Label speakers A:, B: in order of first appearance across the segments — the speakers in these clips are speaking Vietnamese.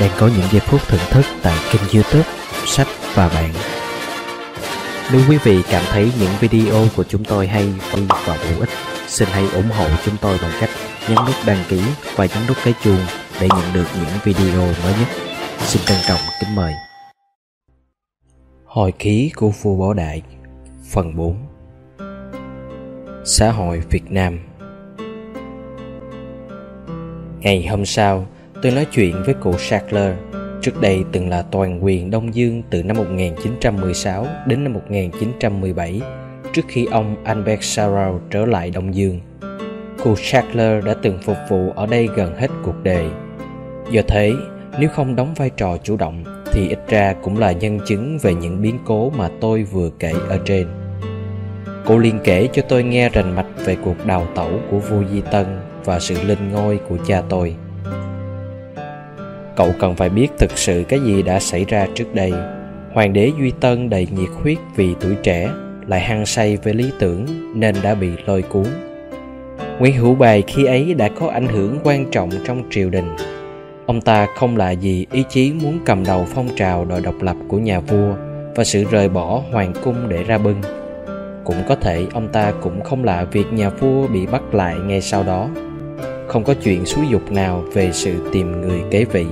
A: đang có những giây phút thưởng thức tại kênh youtube sách và bạn nếu quý vị cảm thấy những video của chúng tôi hay và bổ ích xin hãy ủng hộ chúng tôi bằng cách nhấn nút đăng ký và nhấn nút cái chuông để nhận được những video mới nhất. Xin trân trọng kính mời. Hồi ký của vua Bảo Đại Phần 4 Xã hội Việt Nam. Ngày hôm sau, tôi nói chuyện với cụ Sackler, trước đây từng là toàn quyền Đông Dương từ năm 1916 đến năm 1917, trước khi ông Albert Sarau trở lại Đông Dương. Cụ Sackler đã từng phục vụ ở đây gần hết cuộc đời. Do thế, nếu không đóng vai trò chủ động thì ít ra cũng là nhân chứng về những biến cố mà tôi vừa kể ở trên. Cụ liền kể cho tôi nghe rành mạch về cuộc đào tẩu của vua Di Tân và sự lên ngôi của cha tôi cậu cần phải biết thực sự cái gì đã xảy ra trước đây. Hoàng đế duy tân đầy nhiệt huyết vì tuổi trẻ, lại hăng say với lý tưởng nên đã bị lôi cuốn. Nguyễn hữu bài khi ấy đã có ảnh hưởng quan trọng trong triều đình. Ông ta không lạ gì ý chí muốn cầm đầu phong trào đòi độc lập của nhà vua và sự rời bỏ hoàng cung để ra bưng cũng có thể ông ta cũng không lạ việc nhà vua bị bắt lại ngay sau đó không có chuyện xúi dục nào về sự tìm người kế vị.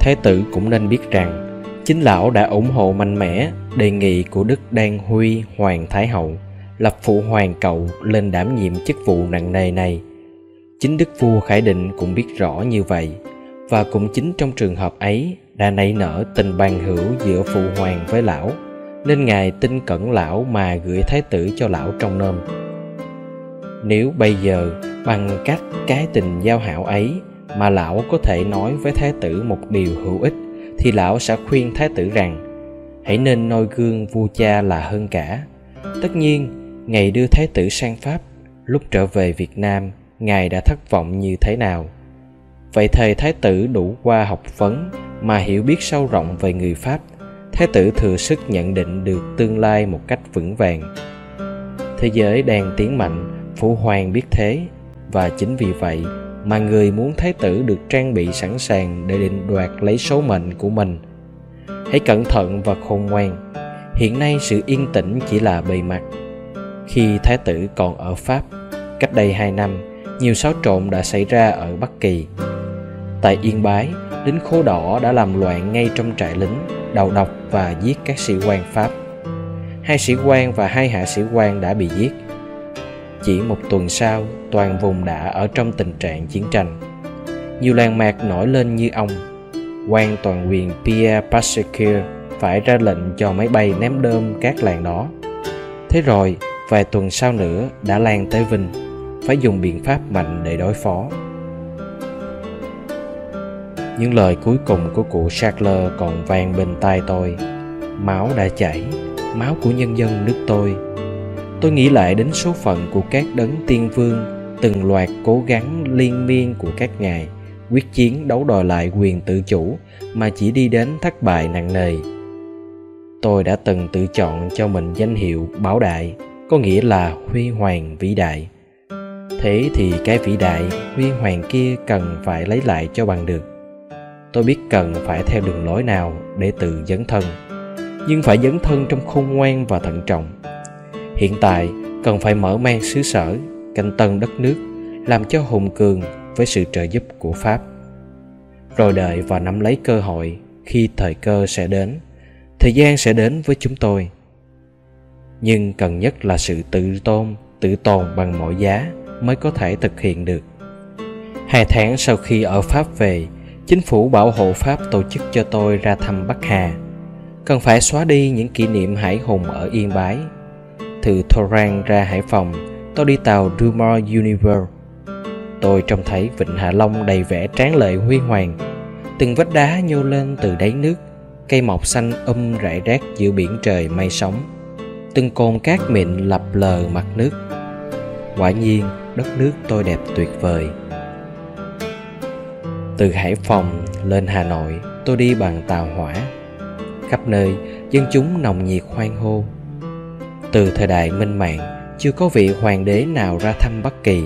A: Thái tử cũng nên biết rằng, chính lão đã ủng hộ mạnh mẽ đề nghị của đức đan huy hoàng thái hậu lập phụ hoàng cậu lên đảm nhiệm chức vụ nặng nề này. Chính đức vua khải định cũng biết rõ như vậy, và cũng chính trong trường hợp ấy đã nảy nở tình bằng hữu giữa phụ hoàng với lão, nên ngài tin cẩn lão mà gửi thái tử cho lão trong nôm. Nếu bây giờ bằng cách cái tình giao hảo ấy mà lão có thể nói với thái tử một điều hữu ích, thì lão sẽ khuyên thái tử rằng, hãy nên noi gương vua cha là hơn cả. Tất nhiên, ngày đưa thái tử sang pháp, lúc trở về việt nam, ngài đã thất vọng như thế nào? Vậy thời thái tử đủ qua học vấn mà hiểu biết sâu rộng về người pháp, thái tử thừa sức nhận định được tương lai một cách vững vàng. Thế giới đang tiến mạnh, phụ hoàng biết thế và chính vì vậy mà người muốn thái tử được trang bị sẵn sàng để định đoạt lấy số mệnh của mình. Hãy cẩn thận và khôn ngoan. Hiện nay sự yên tĩnh chỉ là bề mặt. Khi thái tử còn ở pháp, cách đây hai năm, nhiều xáo trộn đã xảy ra ở bắc kỳ. Tại yên bái, lính khố đỏ đã làm loạn ngay trong trại lính, đầu độc và giết các sĩ quan pháp. Hai sĩ quan và hai hạ sĩ quan đã bị giết chỉ một tuần sau, toàn vùng đã ở trong tình trạng chiến tranh. Nhiều làng mạc nổi lên như ông. quan toàn quyền Pierre Pasquier phải ra lệnh cho máy bay ném đơm các làng đó. Thế rồi, vài tuần sau nữa đã lan tới Vinh, phải dùng biện pháp mạnh để đối phó. Những lời cuối cùng của cụ Sackler còn vang bên tai tôi. Máu đã chảy, máu của nhân dân nước tôi tôi nghĩ lại đến số phận của các đấng tiên vương, từng loạt cố gắng liên miên của các ngài, quyết chiến đấu đòi lại quyền tự chủ mà chỉ đi đến thất bại nặng nề. Tôi đã từng tự chọn cho mình danh hiệu bảo đại, có nghĩa là huy hoàng vĩ đại. Thế thì cái vĩ đại, huy hoàng kia cần phải lấy lại cho bằng được. Tôi biết cần phải theo đường lối nào để tự dấn thân, nhưng phải dấn thân trong khôn ngoan và thận trọng hiện tại, cần phải mở mang xứ sở, canh tân đất nước, làm cho hùng cường với sự trợ giúp của pháp. Rồi đợi và nắm lấy cơ hội, khi thời cơ sẽ đến, thời gian sẽ đến với chúng tôi. Nhưng cần nhất là sự tự tôn, tự tồn bằng mọi giá mới có thể thực hiện được. Hai tháng sau khi ở pháp về, chính phủ bảo hộ pháp tổ chức cho tôi ra thăm bắc hà. Cần phải xóa đi những kỷ niệm hải hùng ở yên bái từ Torrang ra Hải Phòng, tôi đi tàu Dumont Universe. Tôi trông thấy vịnh Hạ Long đầy vẻ tráng lệ huy hoàng. Từng vách đá nhô lên từ đáy nước, cây mọc xanh um rải rác giữa biển trời mây sóng. Từng cồn cát mịn lập lờ mặt nước. Quả nhiên, đất nước tôi đẹp tuyệt vời. Từ Hải Phòng lên Hà Nội, tôi đi bằng tàu hỏa. Khắp nơi, dân chúng nồng nhiệt hoan hô từ thời đại minh mạng, chưa có vị hoàng đế nào ra thăm Bắc Kỳ.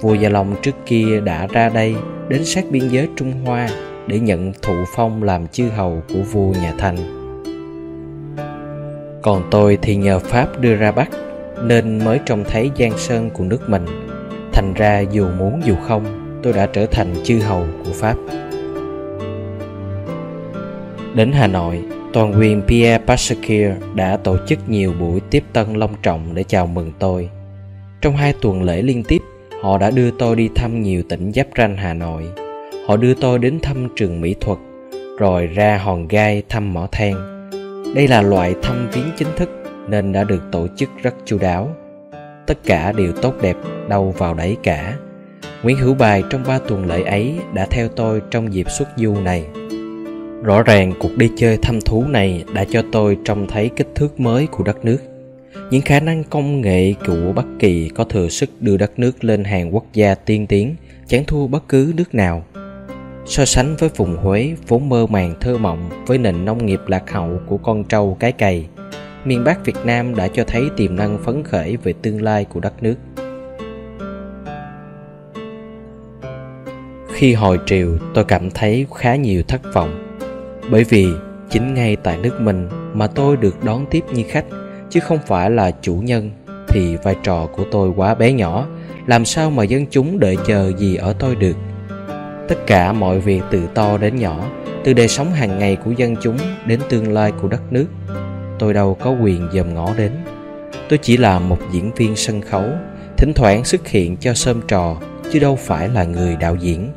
A: Vua Gia Long trước kia đã ra đây đến sát biên giới Trung Hoa, để nhận thụ phong làm chư hầu của vua nhà Thanh. Còn tôi thì nhờ Pháp đưa ra Bắc nên mới trông thấy giang sơn của nước mình. Thành ra dù muốn dù không, tôi đã trở thành chư hầu của Pháp. Đến Hà Nội, toàn quyền Pierre Pasquier đã tổ chức nhiều buổi tiếp tân long trọng để chào mừng tôi. Trong hai tuần lễ liên tiếp, họ đã đưa tôi đi thăm nhiều tỉnh giáp ranh Hà Nội. Họ đưa tôi đến thăm trường mỹ thuật, rồi ra hòn gai thăm mỏ than. Đây là loại thăm viếng chính thức nên đã được tổ chức rất chu đáo. Tất cả đều tốt đẹp, đâu vào đấy cả. Nguyễn Hữu Bài trong ba tuần lễ ấy đã theo tôi trong dịp xuất du này. Rõ ràng cuộc đi chơi thăm thú này đã cho tôi trông thấy kích thước mới của đất nước. Những khả năng công nghệ của Bắc Kỳ có thừa sức đưa đất nước lên hàng quốc gia tiên tiến, chẳng thua bất cứ nước nào. So sánh với vùng Huế vốn mơ màng thơ mộng với nền nông nghiệp lạc hậu của con trâu cái cày, miền Bắc Việt Nam đã cho thấy tiềm năng phấn khởi về tương lai của đất nước. Khi hồi triều, tôi cảm thấy khá nhiều thất vọng. Bởi vì chính ngay tại nước mình mà tôi được đón tiếp như khách, chứ không phải là chủ nhân, thì vai trò của tôi quá bé nhỏ, làm sao mà dân chúng đợi chờ gì ở tôi được. Tất cả mọi việc từ to đến nhỏ, từ đời sống hàng ngày của dân chúng đến tương lai của đất nước tôi đâu có quyền dòm ngó đến. Tôi chỉ là một diễn viên sân khấu thỉnh thoảng xuất hiện cho sơm trò chứ đâu phải là người đạo diễn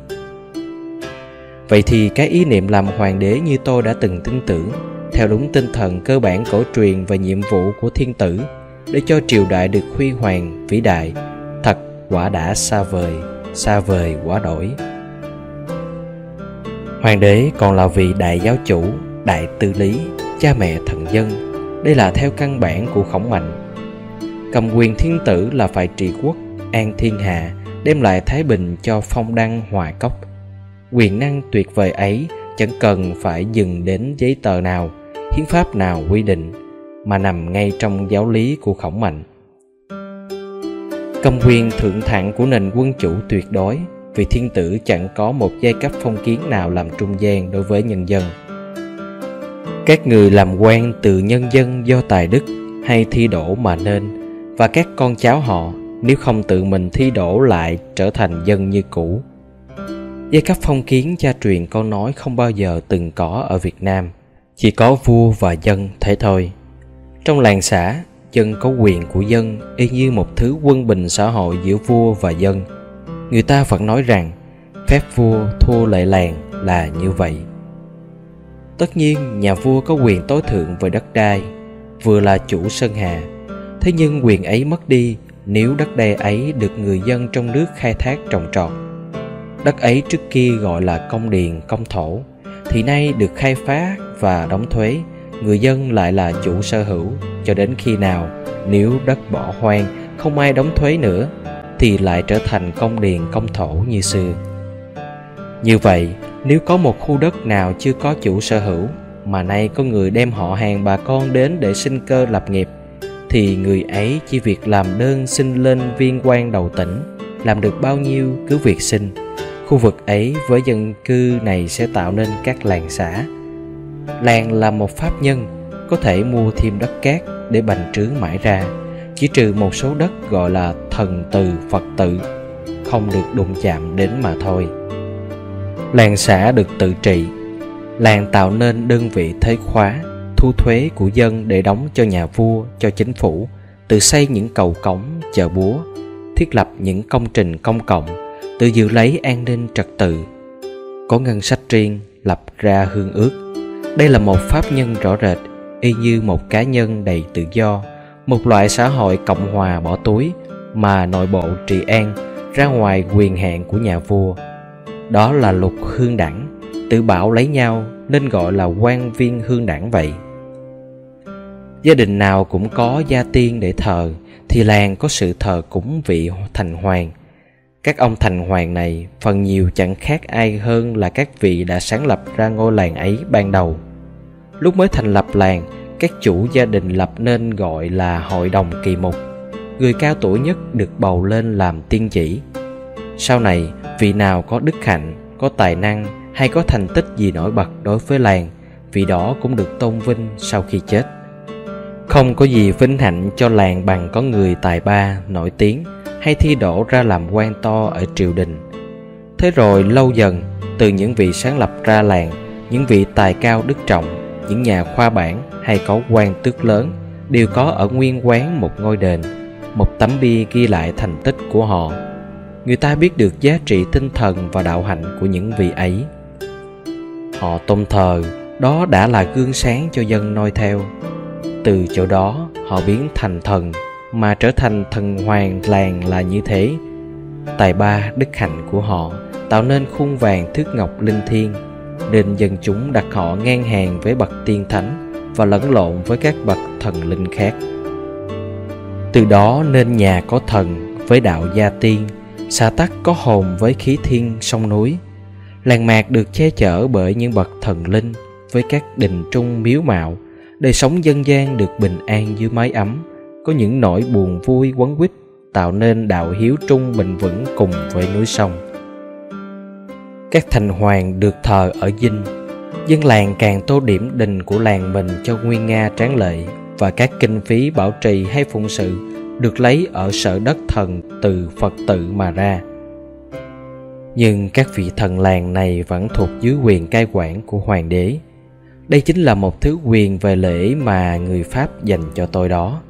A: vậy thì cái ý niệm làm hoàng đế như tôi đã từng tin tưởng, theo đúng tinh thần cơ bản cổ truyền và nhiệm vụ của thiên tử, để cho triều đại được huy hoàng vĩ đại, thật quả đã xa vời xa vời quá đổi. Hoàng đế còn là vị đại giáo chủ, đại tư lý, cha mẹ thần dân. Đây là theo căn bản của khổng mạnh. Cầm quyền thiên tử là phải trị quốc, an thiên hạ, đem lại thái bình cho phong đăng hòa cốc quyền năng tuyệt vời ấy chẳng cần phải dừng đến giấy tờ nào, hiến pháp nào quy định, mà nằm ngay trong giáo lý của khổng mạnh. Công quyền thượng thặng của nền quân chủ tuyệt đối, vì thiên tử chẳng có một giai cấp phong kiến nào làm trung gian đối với nhân dân. Các người làm quan từ nhân dân do tài đức hay thi đổ mà nên, và các con cháu họ, nếu không tự mình thi đổ lại trở thành dân như cũ giai cấp phong kiến cha truyền câu nói không bao giờ từng có ở việt nam chỉ có vua và dân thế thôi trong làng xã dân có quyền của dân y như một thứ quân bình xã hội giữa vua và dân người ta vẫn nói rằng phép vua thua lệ làng là như vậy Tất nhiên, nhà vua có quyền tối thượng về đất đai, vừa là chủ sơn hà. Thế nhưng quyền ấy mất đi nếu đất đai ấy được người dân trong nước khai thác trồng trọt. Đất ấy trước kia gọi là công điền, công thổ, thì nay được khai phá và đóng thuế, người dân lại là chủ sở hữu. Cho đến khi nào nếu đất bỏ hoang không ai đóng thuế nữa thì lại trở thành công điền công thổ như xưa. Như vậy, nếu có một khu đất nào chưa có chủ sở hữu mà nay có người đem họ hàng bà con đến để sinh cơ lập nghiệp thì người ấy chỉ việc làm đơn xin lên viên quan đầu tỉnh làm được bao nhiêu cứ việc xin khu vực ấy với dân cư này sẽ tạo nên các làng xã. Làng là một pháp nhân, có thể mua thêm đất cát để bành trướng mãi ra, chỉ trừ một số đất gọi là thần từ, phật tự, không được đụng chạm đến mà thôi. Làng xã được tự trị. Làng tạo nên đơn vị thuế khóa, thu thuế của dân để đóng cho nhà vua, cho chính phủ tự xây những cầu cống, chợ búa, thiết lập những công trình công cộng tự giữ lấy an ninh trật tự. Có ngân sách riêng lập ra hương ước. Đây là một pháp nhân rõ rệt, y như một cá nhân đầy tự do, một loại xã hội cộng hòa bỏ túi mà nội bộ trị an, ra ngoài quyền hạn của nhà vua. Đó là luật hương đẳng tự bảo lấy nhau nên gọi là quan viên hương đẳng vậy. Gia đình nào cũng có gia tiên để thờ, thì làng có sự thờ cúng vị thành hoàng các ông thành hoàng này, phần nhiều chẳng khác ai hơn là các vị đã sáng lập ra ngôi làng ấy ban đầu. Lúc mới thành lập làng, các chủ gia đình lập nên gọi là hội đồng kỳ mục. Người cao tuổi nhất được bầu lên làm tiên chỉ. Sau này, vị nào có đức hạnh, có tài năng hay có thành tích gì nổi bật đối với làng, vị đó cũng được tôn vinh sau khi chết. Không có gì vinh hạnh cho làng bằng có người tài ba nổi tiếng hay thi đỗ ra làm quan to ở triều đình. Thế rồi lâu dần, từ những vị sáng lập ra làng, những vị tài cao đức trọng, những nhà khoa bản hay có quan tước lớn đều có ở nguyên quán một ngôi đền, một tấm bia ghi lại thành tích của họ. Người ta biết được giá trị tinh thần và đạo hạnh của những vị ấy. Họ tôn thờ, đó đã là gương sáng cho dân noi theo. Từ chỗ đó, họ biến thành thần mà trở thành thần hoàng làng là như thế. Tài ba đức hạnh của họ tạo nên khuôn vàng thước ngọc linh thiêng, nên dân chúng đặt họ ngang hàng với bậc tiên thánh và lẫn lộn với các bậc thần linh khác. Từ đó nên nhà có thần với đạo gia tiên xã tắc có hồn với khí thiên sông núi. Làng mạc được che chở bởi những bậc thần linh với các đình trung miếu mạo, đời sống dân gian được bình an dưới mái ấm có những nỗi buồn vui quấn quýt, tạo nên đạo hiếu trung bình vững cùng với núi sông. Các thành hoàng được thờ ở dinh, dân làng càng tô điểm đình của làng mình cho nguyên nga tráng lệ và các kinh phí bảo trì hay phụng sự được lấy ở sở đất thần từ phật tự mà ra. Nhưng các vị thần làng này vẫn thuộc dưới quyền cai quản của hoàng đế. Đây chính là một thứ quyền về lễ mà người pháp dành cho tôi đó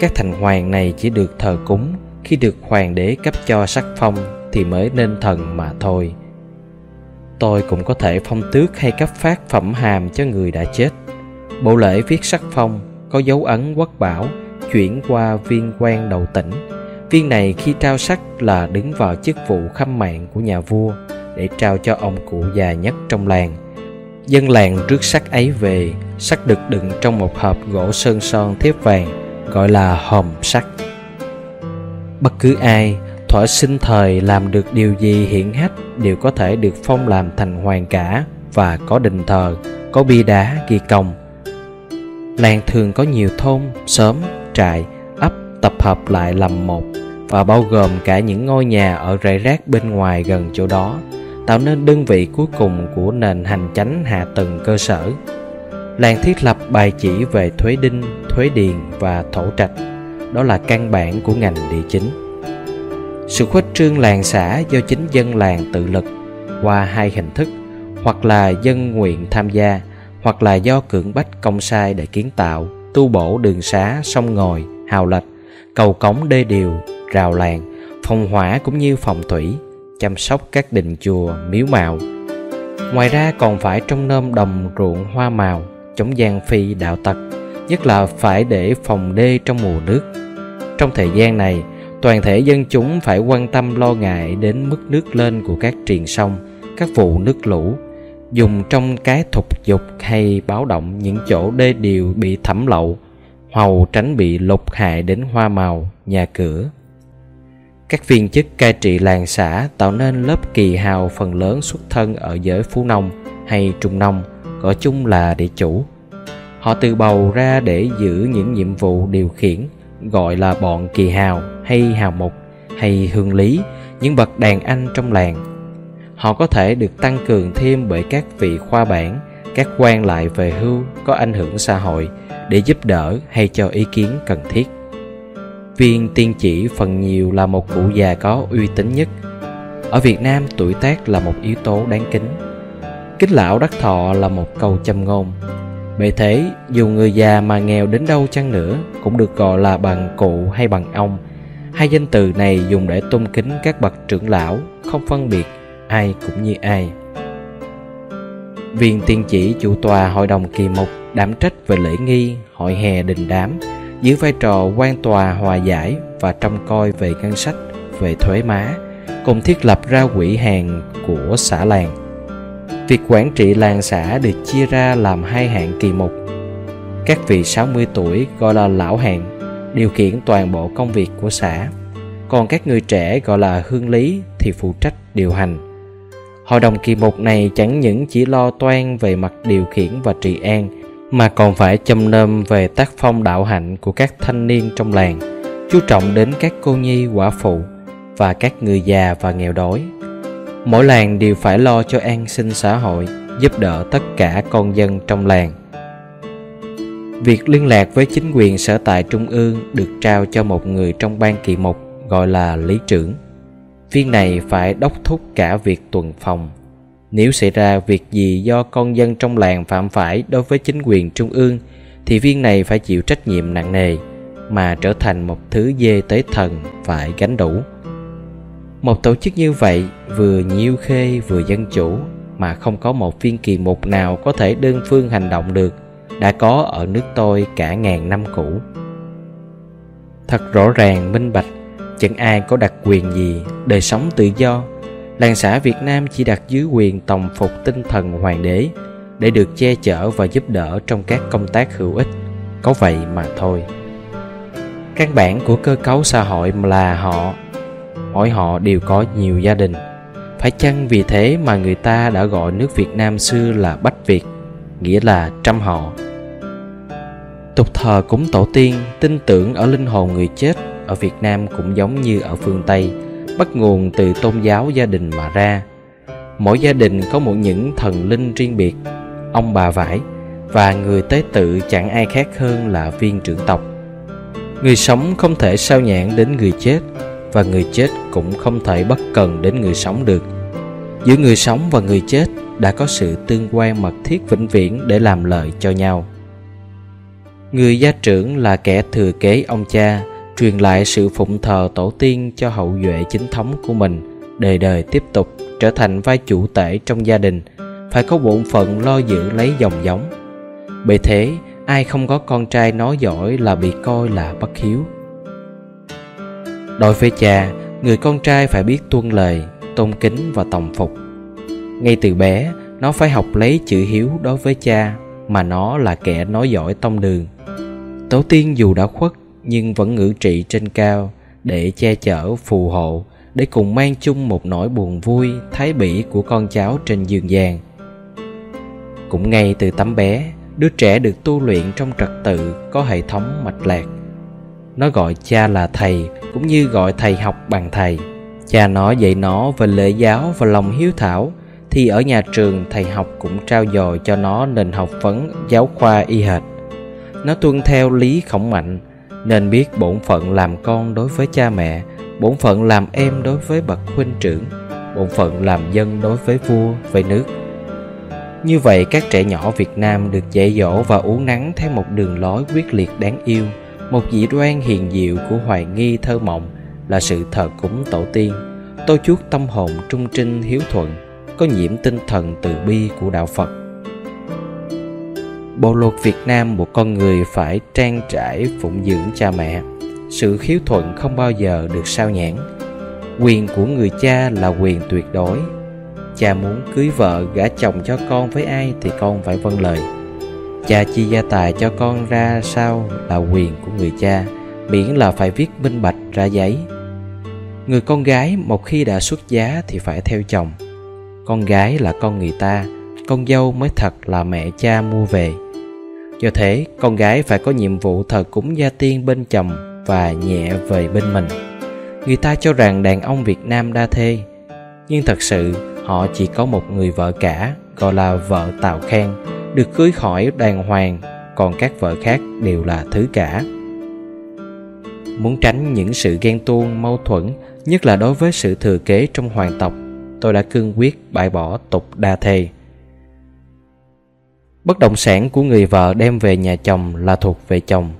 A: các thành hoàng này chỉ được thờ cúng, khi được hoàng đế cấp cho sắc phong thì mới nên thần mà thôi. Tôi cũng có thể phong tước hay cấp phát phẩm hàm cho người đã chết. Bộ lễ viết sắc phong có dấu ấn quốc bảo, chuyển qua viên quan đầu tỉnh. Viên này khi trao sắc là đứng vào chức vụ khâm mạng của nhà vua để trao cho ông cụ già nhất trong làng. Dân làng rước sắc ấy về, sắc được đựng trong một hộp gỗ sơn son thép vàng gọi là hòm sắt. Bất cứ ai thỏa sinh thời làm được điều gì hiển hách đều có thể được phong làm thành hoàng cả và có đình thờ, có bia đá, ghi công. Làng thường có nhiều thôn, xóm, trại, ấp tập hợp lại làm một và bao gồm cả những ngôi nhà ở rải rác bên ngoài gần chỗ đó, tạo nên đơn vị cuối cùng của nền hành chánh hạ tầng cơ sở làng thiết lập bài chỉ về thuế đinh, thuế điền và thổ trạch. Đó là căn bản của ngành địa chính. Sự khuếch trương làng xã do chính dân làng tự lực qua hai hình thức, hoặc là dân nguyện tham gia, hoặc là do cưỡng bách công sai để kiến tạo, tu bổ đường xá, sông ngòi, hào lạch, cầu cống đê điều, rào làng phòng hỏa cũng như phòng thủy, chăm sóc các đình chùa, miếu mạo ngoài ra còn phải trong nôm đồng ruộng hoa màu chống gian phi đạo tặc, nhất là phải để phòng đê trong mùa nước. Trong thời gian này, toàn thể dân chúng phải quan tâm lo ngại đến mức nước lên của các triền sông, các vụ nước lũ, dùng trong cái thục dục hay báo động những chỗ đê điều bị thẩm lậu, hầu tránh bị lục hại đến hoa màu, nhà cửa. Các viên chức cai trị làng xã tạo nên lớp kỳ hào phần lớn xuất thân ở giới phú nông hay trung nông gọi chung là địa chủ. Họ từ bầu ra để giữ những nhiệm vụ điều khiển, gọi là bọn kỳ hào hay hào mục hay hương lý, những bậc đàn anh trong làng. Họ có thể được tăng cường thêm bởi các vị khoa bản, các quan lại về hưu có ảnh hưởng xã hội để giúp đỡ hay cho ý kiến cần thiết. Viên tiên chỉ phần nhiều là một cụ già có uy tín nhất. Ở việt nam, tuổi tác là một yếu tố đáng kính kính lão đắc thọ là một câu châm ngôn. Bởi thế, dù người già mà nghèo đến đâu chăng nữa, cũng được gọi là bằng cụ hay bằng ông. Hai danh từ này dùng để tôn kính các bậc trưởng lão, không phân biệt ai cũng như ai. Viên tiên chỉ chủ tòa hội đồng kỳ mục đảm trách về lễ nghi, hội hè đình đám, giữ vai trò quan tòa hòa giải và trông coi về ngân sách, về thuế má, cùng thiết lập ra quỹ hàng của xã làng việc quản trị làng xã được chia ra làm hai hạng kỳ mục. Các vị 60 tuổi gọi là lão hạng điều khiển toàn bộ công việc của xã. Còn các người trẻ gọi là hương lý thì phụ trách điều hành. Hội đồng kỳ mục này chẳng những chỉ lo toan về mặt điều khiển và trị an, mà còn phải châm nơm về tác phong đạo hạnh của các thanh niên trong làng, chú trọng đến các cô nhi quả phụ và các người già và nghèo đói mỗi làng đều phải lo cho an sinh xã hội, giúp đỡ tất cả con dân trong làng. Việc liên lạc với chính quyền sở tại trung ương được trao cho một người trong ban kỳ mục gọi là lý trưởng. Viên này phải đốc thúc cả việc tuần phòng. Nếu xảy ra việc gì do con dân trong làng phạm phải đối với chính quyền trung ương, thì viên này phải chịu trách nhiệm nặng nề, mà trở thành một thứ dê tế thần phải gánh đủ một tổ chức như vậy vừa nhiêu khê vừa dân chủ mà không có một viên kỳ mục nào có thể đơn phương hành động được, đã có ở nước tôi cả ngàn năm cũ. Thật rõ ràng, minh bạch, chẳng ai có đặc quyền gì, đời sống tự do. Làng xã việt nam chỉ đặt dưới quyền tòng phục tinh thần hoàng đế để được che chở và giúp đỡ trong các công tác hữu ích. Có vậy mà thôi. Căn bản của cơ cấu xã hội là họ mỗi họ đều có nhiều gia đình. Phải chăng vì thế mà người ta đã gọi nước việt nam xưa là bách việt, nghĩa là trăm họ? Tục thờ cúng tổ tiên, tin tưởng ở linh hồn người chết ở việt nam cũng giống như ở phương tây, bắt nguồn từ tôn giáo gia đình mà ra. Mỗi gia đình có một những thần linh riêng biệt, ông bà vải, và người tế tự chẳng ai khác hơn là viên trưởng tộc. Người sống không thể sao nhãn đến người chết và người chết cũng không thể bất cần đến người sống được. Giữa người sống và người chết đã có sự tương quan mật thiết vĩnh viễn để làm lợi cho nhau. Người gia trưởng là kẻ thừa kế ông cha, truyền lại sự phụng thờ tổ tiên cho hậu duệ chính thống của mình, đời đời tiếp tục trở thành vai chủ tể trong gia đình, phải có bổn phận lo giữ lấy dòng giống. Bởi thế, ai không có con trai nói giỏi là bị coi là bất hiếu đối với cha, người con trai phải biết tuân lời, tôn kính và tòng phục. Ngay từ bé, nó phải học lấy chữ hiếu đối với cha, mà nó là kẻ nói giỏi tông đường. Tổ tiên dù đã khuất, nhưng vẫn ngự trị trên cao để che chở, phù hộ, để cùng mang chung một nỗi buồn vui, thái bỉ của con cháu trên dương gian. Cũng ngay từ tấm bé, đứa trẻ được tu luyện trong trật tự có hệ thống mạch lạc nó gọi cha là thầy, cũng như gọi thầy học bằng thầy. Cha nó dạy nó về lễ giáo và lòng hiếu thảo, thì ở nhà trường thầy học cũng trao dồi cho nó nền học vấn, giáo khoa y hệt. Nó tuân theo lý khổng mạnh, nên biết bổn phận làm con đối với cha mẹ, bổn phận làm em đối với bậc huynh trưởng, bổn phận làm dân đối với vua, với nước. Như vậy các trẻ nhỏ việt nam được dạy dỗ và uống nắng theo một đường lối quyết liệt đáng yêu một dị đoan hiền diệu của hoài nghi thơ mộng là sự thờ cúng tổ tiên. Tôi chuốt tâm hồn trung trinh hiếu thuận, có nhiễm tinh thần từ bi của đạo phật. Bộ luật việt nam một con người phải trang trải phụng dưỡng cha mẹ. Sự hiếu thuận không bao giờ được sao nhãn quyền của người cha là quyền tuyệt đối. Cha muốn cưới vợ gả chồng cho con với ai thì con phải vâng lời cha chi gia tài cho con ra sao là quyền của người cha, miễn là phải viết minh bạch ra giấy. Người con gái một khi đã xuất giá thì phải theo chồng. Con gái là con người ta, con dâu mới thật là mẹ cha mua về. Do thế, con gái phải có nhiệm vụ thờ cúng gia tiên bên chồng và nhẹ về bên mình. Người ta cho rằng đàn ông việt nam đa thê, nhưng thật sự họ chỉ có một người vợ cả, gọi là vợ tào khang được cưới khỏi đàng hoàng, còn các vợ khác đều là thứ cả. Muốn tránh những sự ghen tuông, mâu thuẫn, nhất là đối với sự thừa kế trong hoàng tộc, tôi đã cương quyết bãi bỏ tục đa thê bất động sản của người vợ đem về nhà chồng là thuộc về chồng,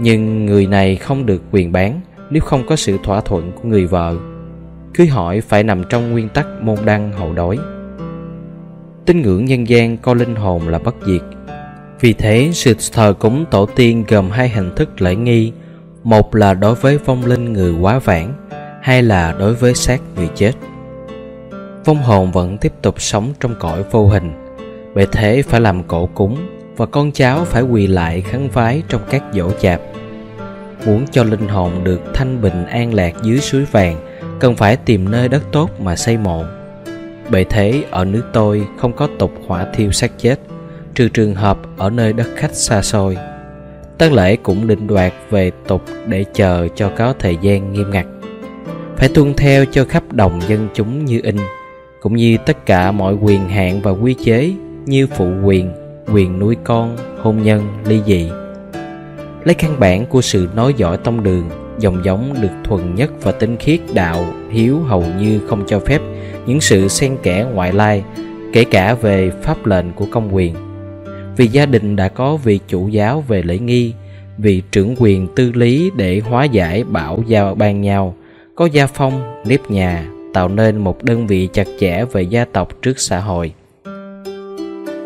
A: nhưng người này không được quyền bán nếu không có sự thỏa thuận của người vợ. Cưới hỏi phải nằm trong nguyên tắc môn đăng hậu đối tín ngưỡng nhân gian coi linh hồn là bất diệt. Vì thế, sự thờ cúng tổ tiên gồm hai hình thức lễ nghi. Một là đối với vong linh người quá vãng, hai là đối với xác người chết. Vong hồn vẫn tiếp tục sống trong cõi vô hình. Bởi thế phải làm cổ cúng và con cháu phải quỳ lại khấn vái trong các dỗ chạp muốn cho linh hồn được thanh bình an lạc dưới suối vàng, cần phải tìm nơi đất tốt mà xây mộ bởi thế, ở nước tôi không có tục hỏa thiêu xác chết, trừ trường hợp ở nơi đất khách xa xôi. Tang lễ cũng định đoạt về tục để chờ cho có thời gian nghiêm ngặt. Phải tuân theo cho khắp đồng dân chúng như in, cũng như tất cả mọi quyền hạn và quy chế như phụ quyền quyền nuôi con, hôn nhân, ly dị. Lấy căn bản của sự nói giỏi tông đường, dòng giống được thuần nhất và tinh khiết, đạo, hiếu hầu như không cho phép những sự xen kẽ ngoại lai, kể cả về pháp lệnh của công quyền. Vì gia đình đã có vị chủ giáo về lễ nghi, vị trưởng quyền tư lý để hóa giải bảo giao ban nhau, có gia phong, nếp nhà, tạo nên một đơn vị chặt chẽ về gia tộc trước xã hội.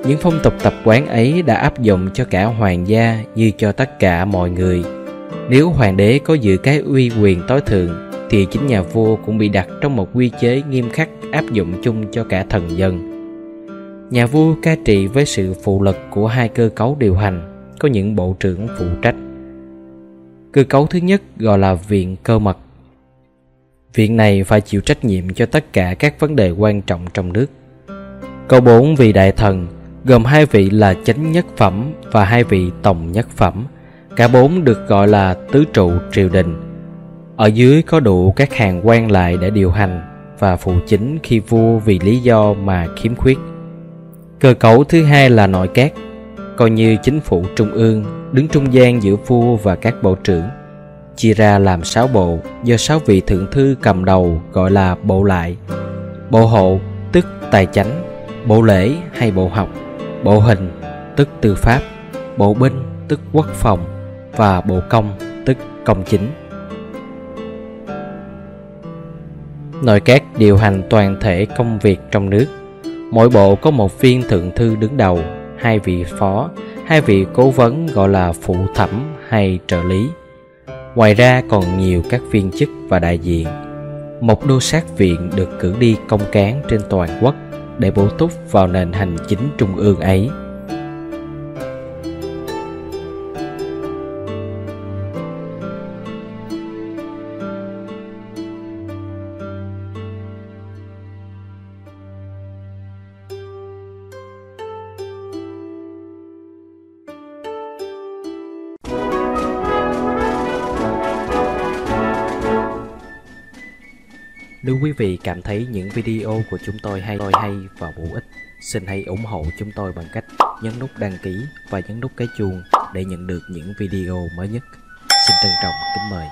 A: Những phong tục tập quán ấy đã áp dụng cho cả hoàng gia như cho tất cả mọi người. Nếu hoàng đế có giữ cái uy quyền tối thượng thì chính nhà vua cũng bị đặt trong một quy chế nghiêm khắc áp dụng chung cho cả thần dân. Nhà vua cai trị với sự phụ lực của hai cơ cấu điều hành, có những bộ trưởng phụ trách. Cơ cấu thứ nhất gọi là viện cơ mật. Viện này phải chịu trách nhiệm cho tất cả các vấn đề quan trọng trong nước. Câu bốn vị đại thần, gồm hai vị là chánh nhất phẩm và hai vị tổng nhất phẩm, cả bốn được gọi là tứ trụ triều đình ở dưới có đủ các hàng quan lại để điều hành và phụ chính khi vua vì lý do mà khiếm khuyết. Cơ cấu thứ hai là nội các, coi như chính phủ trung ương, đứng trung gian giữa vua và các bộ trưởng. Chia ra làm sáu bộ, do sáu vị thượng thư cầm đầu gọi là bộ lại. Bộ hộ, tức tài chánh, bộ lễ hay bộ học. Bộ hình, tức tư pháp. Bộ binh, tức quốc phòng. Và bộ công, tức công chính. Nội các điều hành toàn thể công việc trong nước. Mỗi bộ có một viên thượng thư đứng đầu, hai vị phó, hai vị cố vấn gọi là phụ thẩm hay trợ lý. Ngoài ra còn nhiều các viên chức và đại diện. Một đô sát viện được cử đi công cán trên toàn quốc để bổ túc vào nền hành chính trung ương ấy. Nếu quý vị cảm thấy những video của chúng tôi hay tôi hay và bổ ích, xin hãy ủng hộ chúng tôi bằng cách nhấn nút đăng ký và nhấn nút cái chuông để nhận được những video mới nhất. Xin trân trọng kính mời.